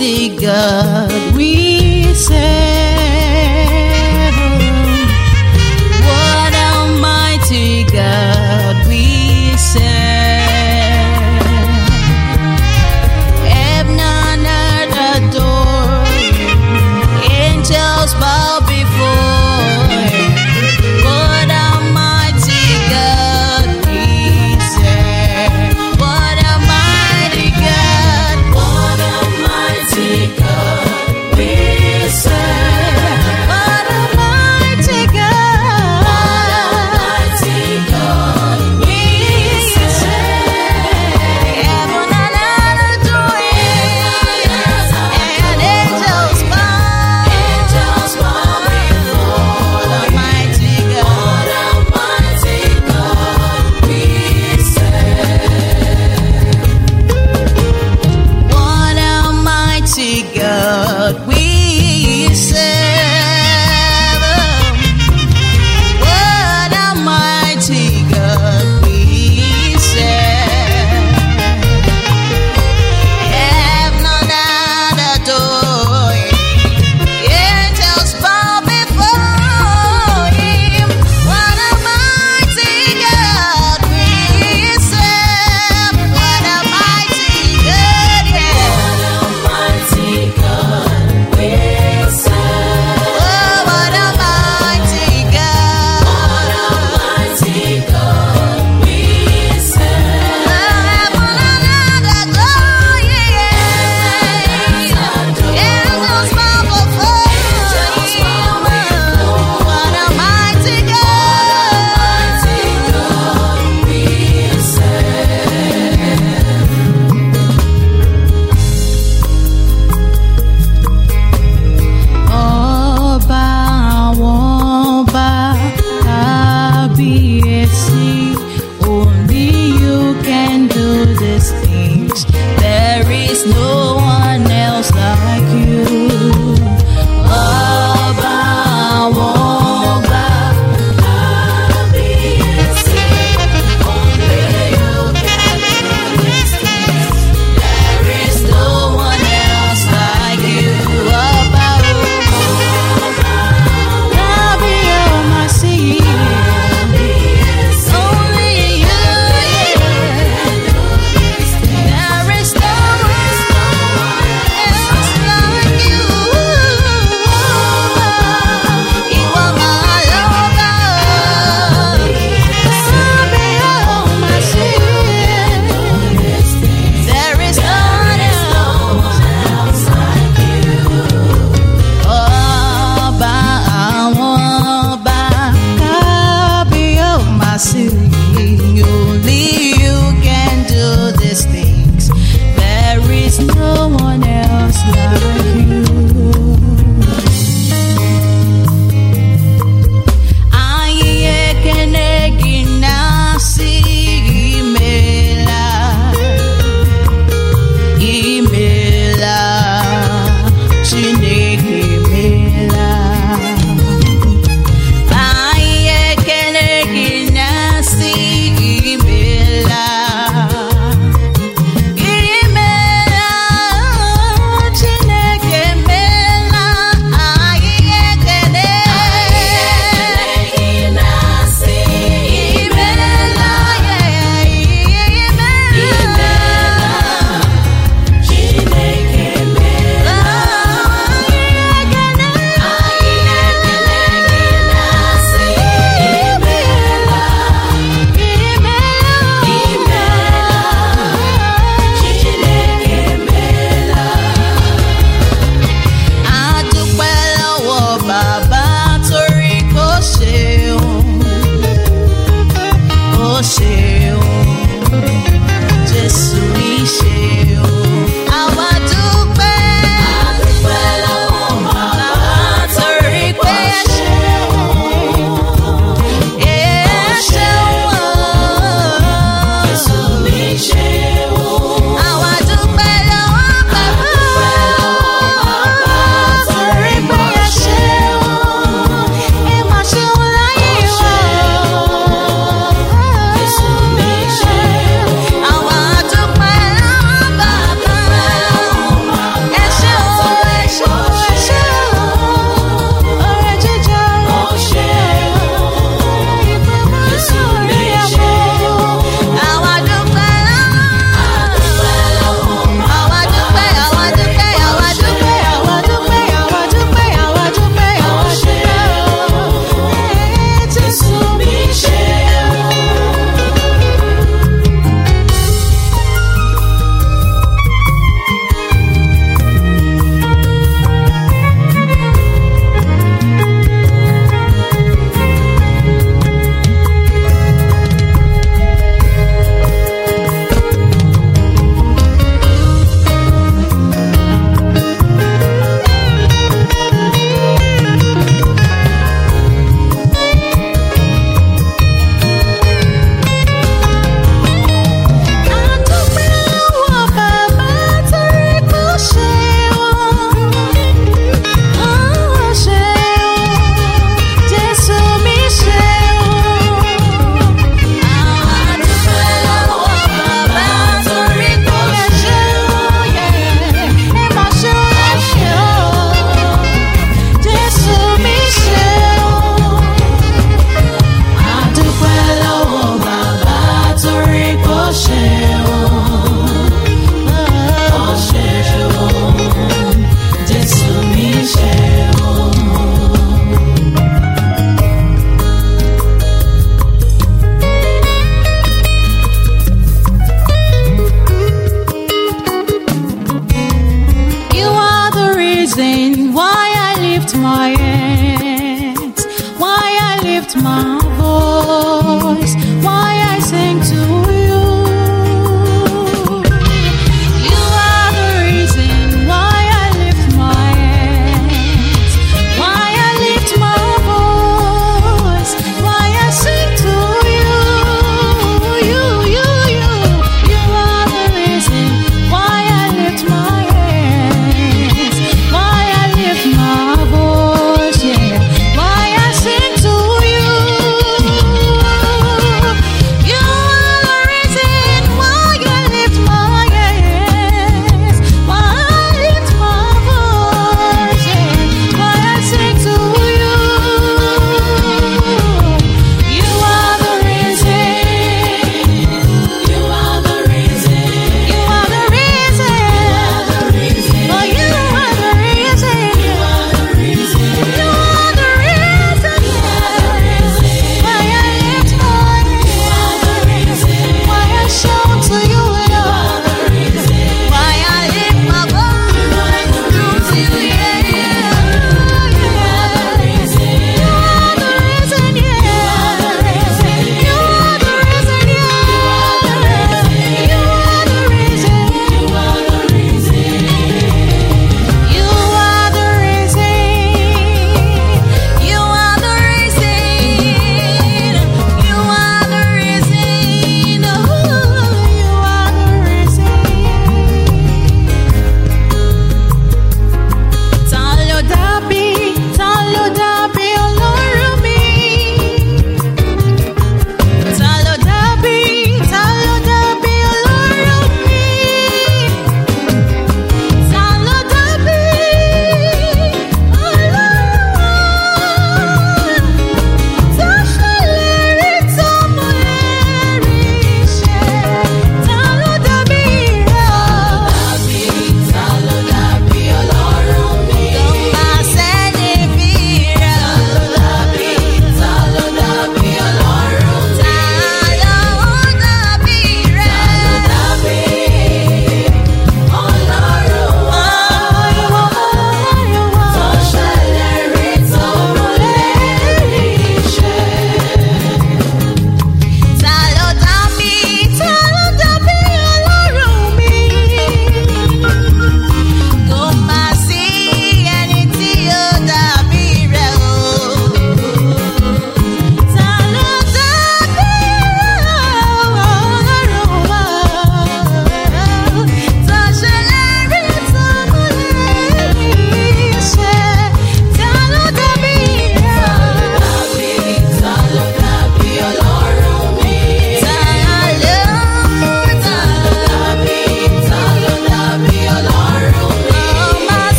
mighty God we serve.